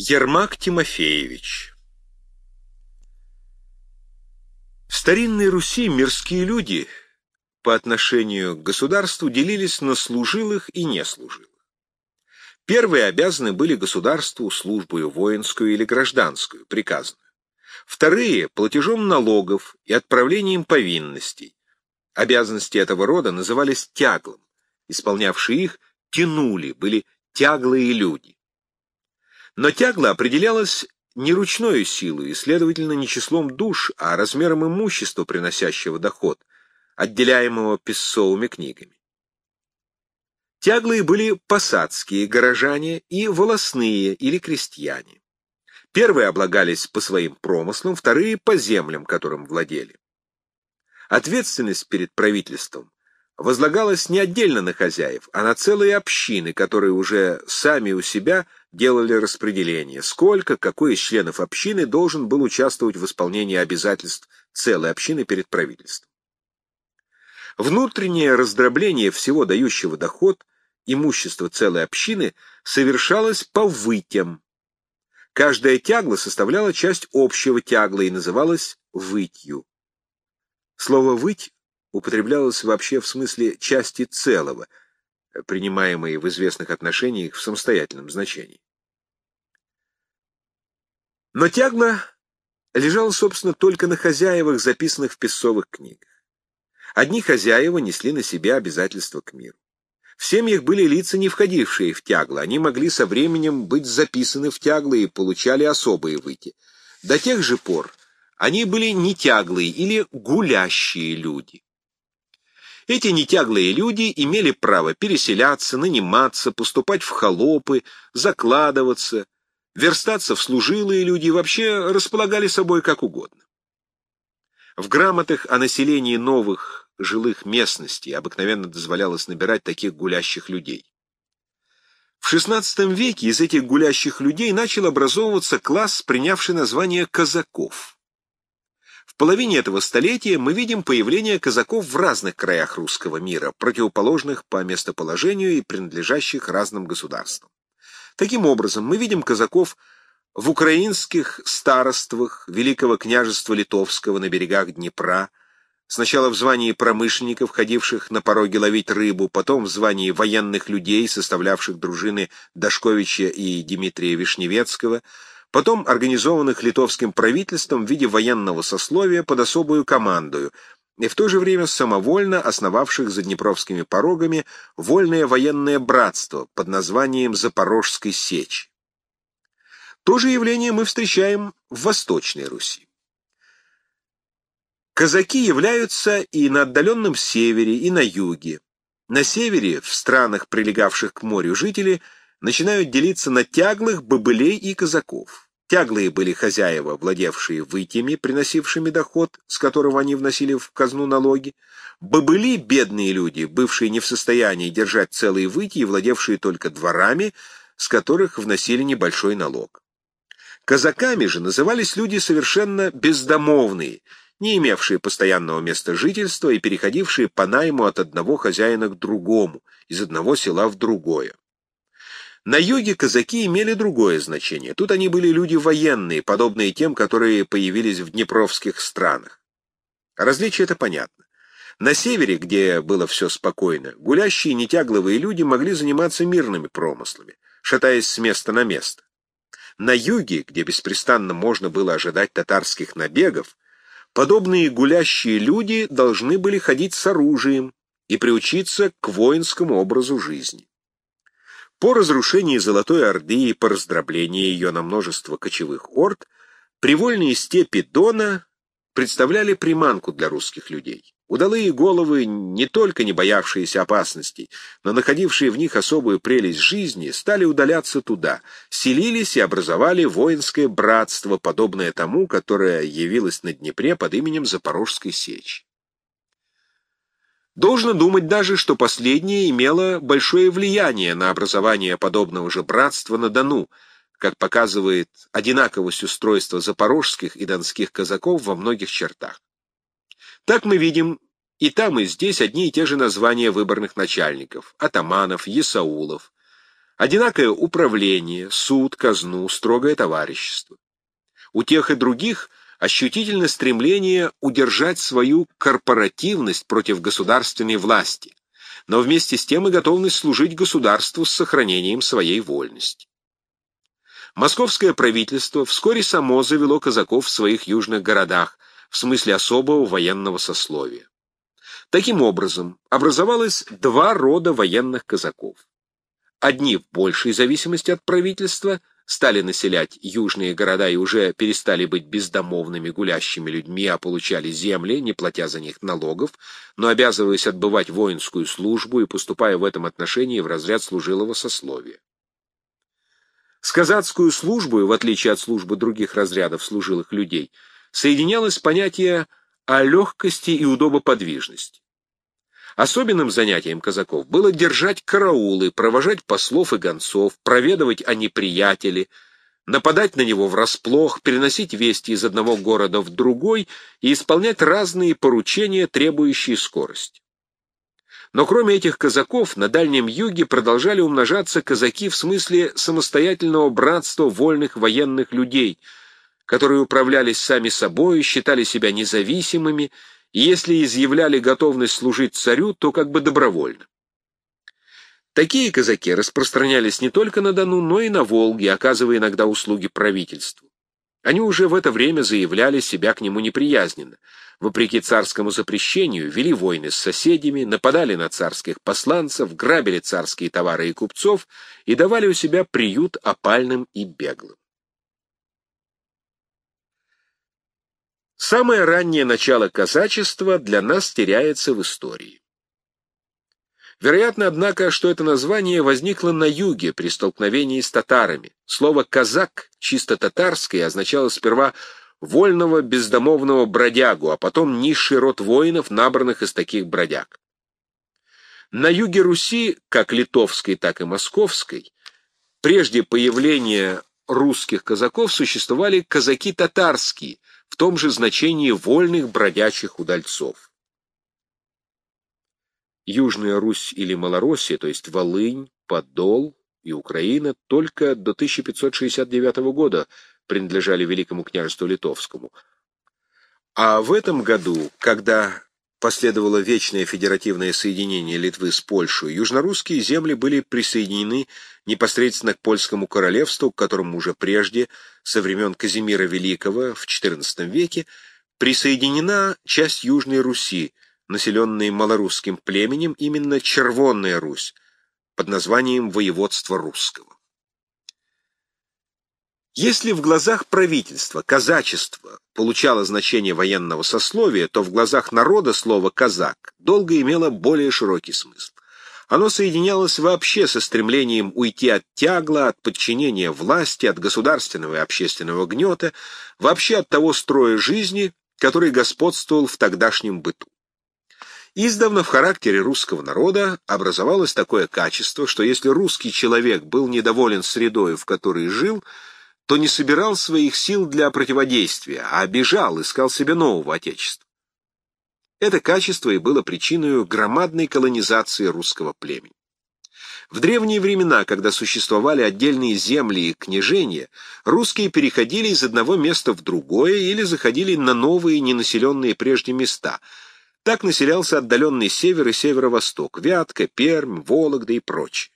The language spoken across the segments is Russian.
Ермак Тимофеевич В старинной Руси мирские люди по отношению к государству делились на служилых и неслужилых. Первые обязаны были государству службою воинскую или гражданскую, приказанную. Вторые — платежом налогов и отправлением повинностей. Обязанности этого рода назывались тяглом. Исполнявшие их тянули, были тяглые люди. Но тягло определялось не ручной силой следовательно, не числом душ, а размером имущества, приносящего доход, отделяемого песцовыми книгами. Тяглые были посадские горожане и волосные или крестьяне. Первые облагались по своим промыслам, вторые — по землям, которым владели. Ответственность перед правительством возлагалась не отдельно на хозяев, а на целые общины, которые уже сами у себя делали распределение, сколько, какой из членов общины должен был участвовать в исполнении обязательств целой общины перед правительством. Внутреннее раздробление всего дающего доход имущества целой общины совершалось по вытям. Каждая тягла составляла часть общего тягла и называлась вытью. Слово «выть» употреблялось вообще в смысле части целого, принимаемой в известных отношениях в самостоятельном значении. Но тягла лежала, собственно, только на хозяевах, записанных в песцовых книгах. Одни хозяева несли на себя обязательства к миру. В семьях были лица, не входившие в тягло, они могли со временем быть записаны в тягло и получали особые выйти. До тех же пор они были нетяглые или гулящие люди. Эти нетяглые люди имели право переселяться, наниматься, поступать в холопы, закладываться, верстаться в служилые люди вообще располагали собой как угодно. В грамотах о населении новых жилых местностей обыкновенно дозволялось набирать таких гулящих людей. В XVI веке из этих гулящих людей начал образовываться класс, принявший название казаков половине этого столетия мы видим появление казаков в разных краях русского мира, противоположных по местоположению и принадлежащих разным государствам. Таким образом, мы видим казаков в украинских староствах Великого княжества Литовского на берегах Днепра, сначала в звании промышленников, ходивших на пороге ловить рыбу, потом в звании военных людей, составлявших дружины Дашковича и Дмитрия Вишневецкого, потом организованных литовским правительством в виде военного сословия под особую командою, и в то же время самовольно основавших за Днепровскими порогами вольное военное братство под названием Запорожской сечь. То же явление мы встречаем в Восточной Руси. Казаки являются и на отдаленном севере, и на юге. На севере, в странах, прилегавших к морю, жители – начинают делиться на тяглых, бобылей и казаков. Тяглые были хозяева, владевшие вытями, приносившими доход, с которого они вносили в казну налоги. Бобыли — бедные люди, бывшие не в состоянии держать целые выти и владевшие только дворами, с которых вносили небольшой налог. Казаками же назывались люди совершенно бездомовные, не имевшие постоянного места жительства и переходившие по найму от одного хозяина к другому, из одного села в другое. На юге казаки имели другое значение. Тут они были люди военные, подобные тем, которые появились в днепровских странах. Различие это понятно. На севере, где было все спокойно, гулящие нетягловые люди могли заниматься мирными промыслами, шатаясь с места на место. На юге, где беспрестанно можно было ожидать татарских набегов, подобные гулящие люди должны были ходить с оружием и приучиться к воинскому образу жизни. По разрушении Золотой Орды и по раздроблению ее на множество кочевых орд, привольные степи Дона представляли приманку для русских людей. Удалые головы, не только не боявшиеся опасностей, но находившие в них особую прелесть жизни, стали удаляться туда, селились и образовали воинское братство, подобное тому, которое явилось на Днепре под именем Запорожской сечи. Должно думать даже, что последнее имело большое влияние на образование подобного же братства на Дону, как показывает одинаковость устройства запорожских и донских казаков во многих чертах. Так мы видим и там, и здесь одни и те же названия выборных начальников — атаманов, есаулов. одинакое управление, суд, казну, строгое товарищество. У тех и других ощутительно стремление удержать свою корпоративность против государственной власти, но вместе с тем и готовность служить государству с сохранением своей вольности. Московское правительство вскоре само завело казаков в своих южных городах, в смысле особого военного сословия. Таким образом, образовалось два рода военных казаков. Одни в большей зависимости от правительства стали населять южные города и уже перестали быть бездомовными гулящими людьми, а получали земли, не платя за них налогов, но обязываясь отбывать воинскую службу и поступая в этом отношении в разряд служилого сословия. С казацкую службу, в отличие от службы других разрядов служилых людей, соединялось понятие о легкости и удобоподвижности. Особенным занятием казаков было держать караулы, провожать послов и гонцов, проведывать о неприятеле, нападать на него врасплох, переносить вести из одного города в другой и исполнять разные поручения, требующие скорости. Но кроме этих казаков, на Дальнем Юге продолжали умножаться казаки в смысле самостоятельного братства вольных военных людей – которые управлялись сами собой, считали себя независимыми, если изъявляли готовность служить царю, то как бы добровольно. Такие казаки распространялись не только на Дону, но и на Волге, оказывая иногда услуги правительству. Они уже в это время заявляли себя к нему неприязненно. Вопреки царскому запрещению, вели войны с соседями, нападали на царских посланцев, грабили царские товары и купцов и давали у себя приют опальным и беглым. Самое раннее начало казачества для нас теряется в истории. Вероятно, однако, что это название возникло на юге при столкновении с татарами. Слово «казак» чисто татарское означало сперва вольного бездомовного бродягу, а потом низший род воинов, набранных из таких бродяг. На юге Руси, как литовской, так и московской, прежде появления русских казаков существовали казаки татарские, в том же значении вольных бродячих удальцов. Южная Русь или Малороссия, то есть Волынь, Подол и Украина, только до 1569 года принадлежали Великому княжеству Литовскому. А в этом году, когда последовало вечное федеративное соединение Литвы с Польшей, южнорусские земли были присоединены непосредственно к польскому королевству, к которому уже прежде, со времен Казимира Великого в XIV веке, присоединена часть Южной Руси, населенной малорусским племенем, именно Червонная Русь, под названием Воеводство Русского. Если в глазах правительства казачество получало значение военного сословия, то в глазах народа слово «казак» долго имело более широкий смысл. Оно соединялось вообще со стремлением уйти от тягла, от подчинения власти, от государственного и общественного гнета, вообще от того строя жизни, который господствовал в тогдашнем быту. Издавна в характере русского народа образовалось такое качество, что если русский человек был недоволен средой, в которой жил, то не собирал своих сил для противодействия, а бежал, искал себе нового отечества. Это качество и было причиной громадной колонизации русского племени. В древние времена, когда существовали отдельные земли и княжения, русские переходили из одного места в другое или заходили на новые ненаселенные прежде места. Так населялся отдаленный север и северо-восток, Вятка, Пермь, Вологда и прочее.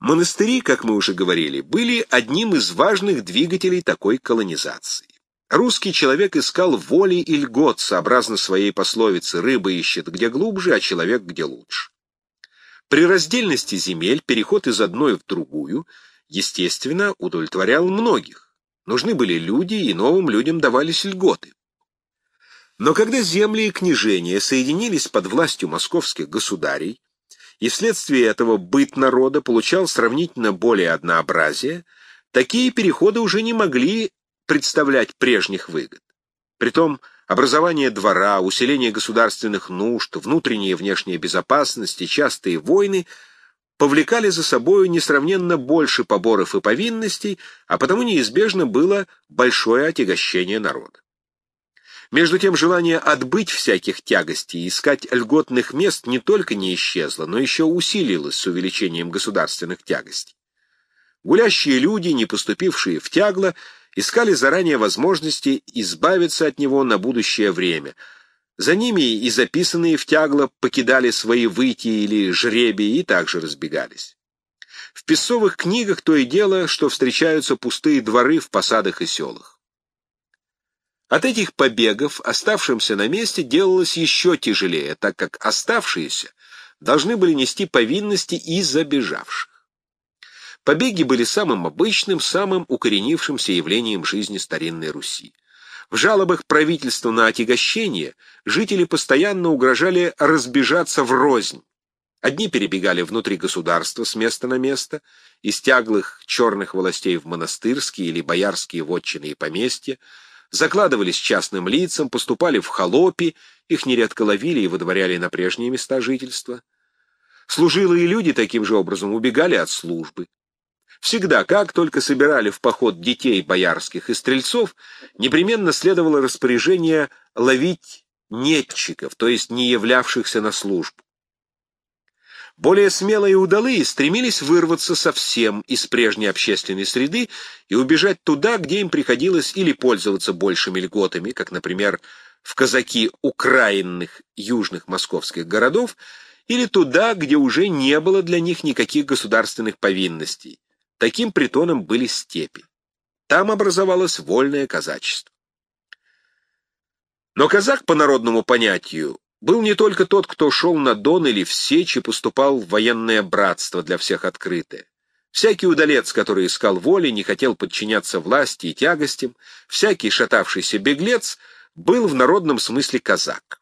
Монастыри, как мы уже говорили, были одним из важных двигателей такой колонизации. Русский человек искал воли и льгот, сообразно своей пословице «рыба ищет где глубже, а человек где лучше». При раздельности земель переход из одной в другую, естественно, удовлетворял многих. Нужны были люди, и новым людям давались льготы. Но когда земли и княжения соединились под властью московских государей, и вследствие этого быт народа получал сравнительно более однообразие, такие переходы уже не могли представлять прежних выгод. Притом образование двора, усиление государственных нужд, внутренняя и внешняя безопасность и частые войны повлекали за собою несравненно больше поборов и повинностей, а потому неизбежно было большое отягощение народа. Между тем желание отбыть всяких тягостей и искать льготных мест не только не исчезло, но еще усилилось с увеличением государственных тягостей. Гулящие люди, не поступившие в тягло, искали заранее возможности избавиться от него на будущее время. За ними и записанные в тягло покидали свои выйти или жребии и также разбегались. В песовых книгах то и дело, что встречаются пустые дворы в посадах и селах. От этих побегов оставшимся на месте делалось еще тяжелее, так как оставшиеся должны были нести повинности и забежавших. Побеги были самым обычным, самым укоренившимся явлением жизни старинной Руси. В жалобах правительства на отягощение жители постоянно угрожали разбежаться в рознь. Одни перебегали внутри государства с места на место, из тяглых черных властей в монастырские или боярские вотчины и поместья, закладывались частным лицам, поступали в холопи, их нередко ловили и выдворяли на прежние места жительства. Служилые люди таким же образом убегали от службы. Всегда, как только собирали в поход детей боярских и стрельцов, непременно следовало распоряжение ловить нетчиков, то есть не являвшихся на службу. Более смелые и удалые стремились вырваться совсем из прежней общественной среды и убежать туда, где им приходилось или пользоваться большими льготами, как, например, в казаки украинных южных московских городов, или туда, где уже не было для них никаких государственных повинностей, Таким притоном были степи. Там образовалось вольное казачество. Но казак, по народному понятию, был не только тот, кто шел на Дон или в Сечь и поступал в военное братство для всех открытое. Всякий удалец, который искал воли, не хотел подчиняться власти и тягостям, всякий шатавшийся беглец был в народном смысле казак.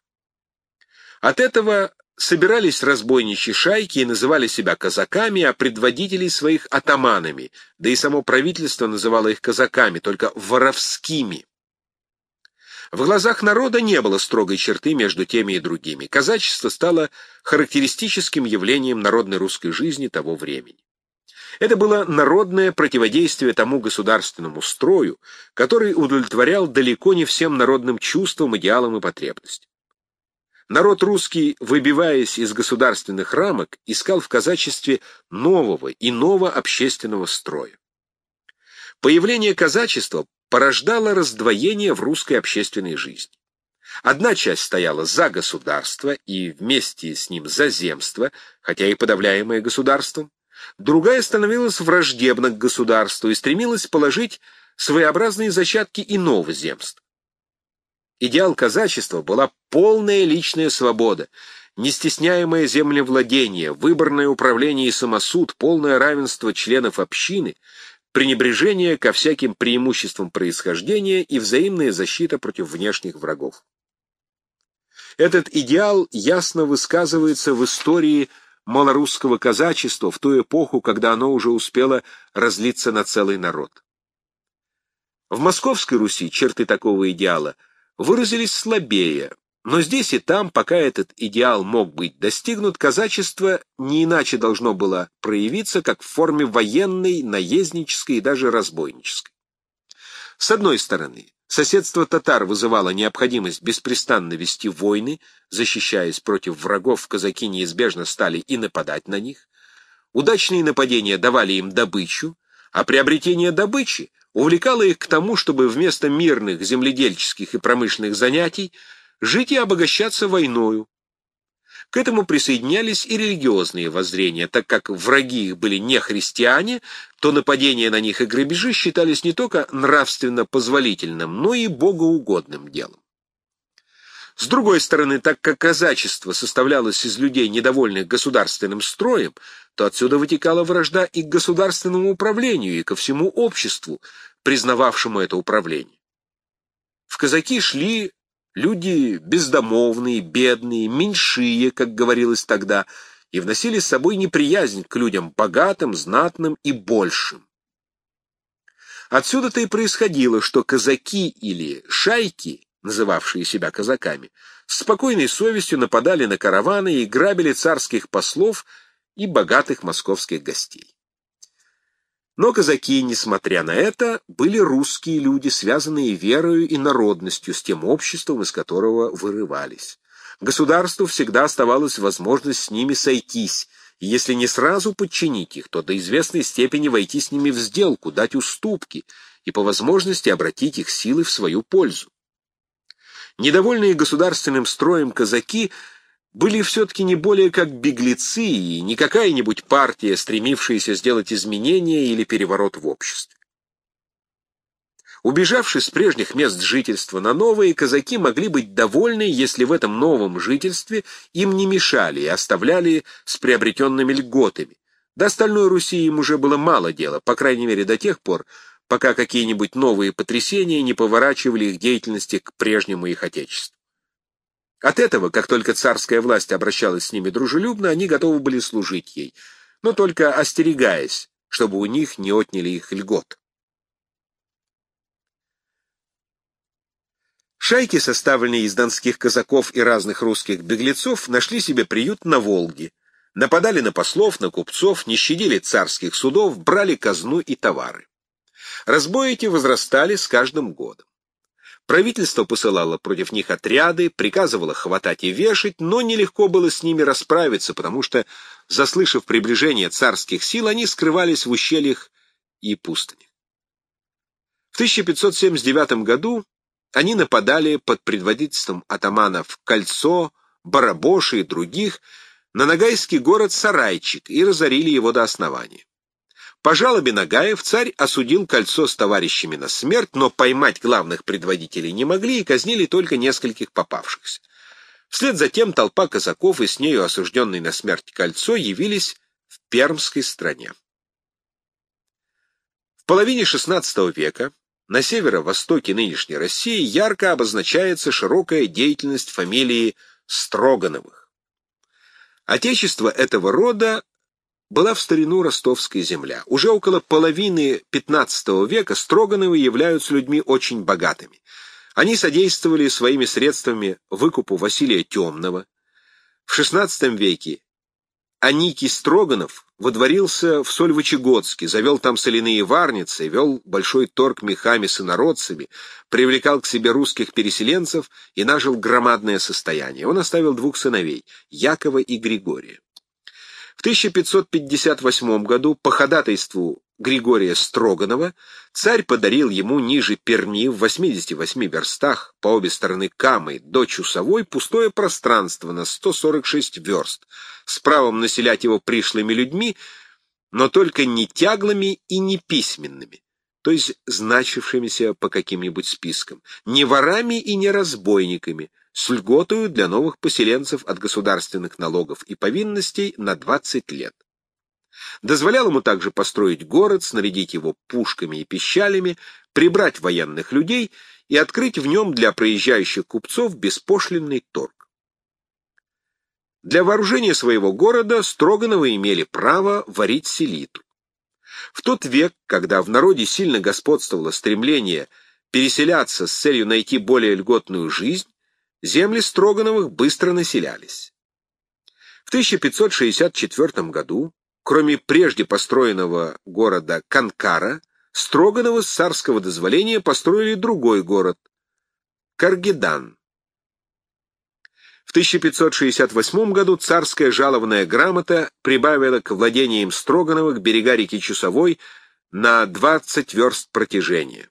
От этого собирались разбойничьи шайки и называли себя казаками, а предводителей своих атаманами, да и само правительство называло их казаками, только воровскими. В глазах народа не было строгой черты между теми и другими. Казачество стало характеристическим явлением народной русской жизни того времени. Это было народное противодействие тому государственному строю, который удовлетворял далеко не всем народным чувствам, идеалам и потребностям. Народ русский, выбиваясь из государственных рамок, искал в казачестве нового, иного общественного строя. Появление казачества порождало раздвоение в русской общественной жизни. Одна часть стояла за государство и вместе с ним за земство, хотя и подавляемое государством, другая становилась враждебна к государству и стремилась положить своеобразные зачатки иного земства. Идеал казачества была полная личная свобода, нестесняемое землевладение, выборное управление и самосуд, полное равенство членов общины, пренебрежение ко всяким преимуществам происхождения и взаимная защита против внешних врагов. Этот идеал ясно высказывается в истории малорусского казачества в ту эпоху, когда оно уже успело разлиться на целый народ. В Московской Руси черты такого идеала – выразились слабее, но здесь и там, пока этот идеал мог быть достигнут, казачество не иначе должно было проявиться, как в форме военной, наезднической и даже разбойнической. С одной стороны, соседство татар вызывало необходимость беспрестанно вести войны, защищаясь против врагов, казаки неизбежно стали и нападать на них. Удачные нападения давали им добычу, а приобретение добычи увлекало их к тому, чтобы вместо мирных земледельческих и промышленных занятий жить и обогащаться войною. К этому присоединялись и религиозные воззрения, так как враги их были не христиане, то нападения на них и грабежи считались не только нравственно позволительным, но и богоугодным делом. С другой стороны, так как казачество составлялось из людей, недовольных государственным строем, то отсюда вытекала вражда и к государственному управлению, и ко всему обществу, признававшему это управление. В казаки шли люди бездомовные, бедные, меньшие, как говорилось тогда, и вносили с собой неприязнь к людям богатым, знатным и большим. Отсюда-то и происходило, что казаки или шайки, называвшие себя казаками, с спокойной совестью нападали на караваны и грабили царских послов и богатых московских гостей. Но казаки, несмотря на это, были русские люди, связанные верою и народностью с тем обществом, из которого вырывались. Государству всегда оставалась возможность с ними сойтись, и если не сразу подчинить их, то до известной степени войти с ними в сделку, дать уступки и по возможности обратить их силы в свою пользу. Недовольные государственным строем казаки – были все-таки не более как беглецы и не какая-нибудь партия, стремившаяся сделать изменения или переворот в обществе. Убежавшие с прежних мест жительства на новые, казаки могли быть довольны, если в этом новом жительстве им не мешали и оставляли с приобретенными льготами. До остальной Руси им уже было мало дела, по крайней мере до тех пор, пока какие-нибудь новые потрясения не поворачивали их деятельности к прежнему их отечеству. От этого, как только царская власть обращалась с ними дружелюбно, они готовы были служить ей, но только остерегаясь, чтобы у них не отняли их льгот. Шайки, составленные из донских казаков и разных русских беглецов, нашли себе приют на Волге, нападали на послов, на купцов, не щадили царских судов, брали казну и товары. Разбои эти возрастали с каждым годом. Правительство посылало против них отряды, приказывало хватать и вешать, но нелегко было с ними расправиться, потому что, заслышав приближение царских сил, они скрывались в ущельях и пустынях. В 1579 году они нападали под предводительством атаманов Кольцо, Барабоши и других на Ногайский город Сарайчик и разорили его до основания. По жалобе Нагаев царь осудил кольцо с товарищами на смерть, но поймать главных предводителей не могли и казнили только нескольких попавшихся. Вслед за тем толпа казаков и с нею осужденный на смерть кольцо явились в Пермской стране. В половине XVI века на северо-востоке нынешней России ярко обозначается широкая деятельность фамилии Строгановых. Отечество этого рода была в старину ростовская земля. Уже около половины XV века Строгановы являются людьми очень богатыми. Они содействовали своими средствами выкупу Василия Темного. В XVI веке Аникий Строганов водворился в Сольвычегодске, завел там соляные варницы, вел большой торг мехами с инородцами, привлекал к себе русских переселенцев и нажил громадное состояние. Он оставил двух сыновей, Якова и Григория. В 1558 году по ходатайству Григория Строганова царь подарил ему ниже Перми в 88 верстах по обе стороны Камы до Чусовой пустое пространство на 146 верст с правом населять его пришлыми людьми, но только не тяглыми и не письменными, то есть значившимися по каким-нибудь спискам, не ворами и не разбойниками, с льготою для новых поселенцев от государственных налогов и повинностей на 20 лет. Дозволял ему также построить город, снарядить его пушками и пищалями, прибрать военных людей и открыть в нем для проезжающих купцов беспошлинный торг. Для вооружения своего города Строгановы имели право варить селиту. В тот век, когда в народе сильно господствовало стремление переселяться с целью найти более льготную жизнь, земли Строгановых быстро населялись. В 1564 году, кроме прежде построенного города Канкара, Строгановы с царского дозволения построили другой город – Каргидан. В 1568 году царская жалованная грамота прибавила к владениям Строгановых берега реки Чусовой на 20 верст протяжения.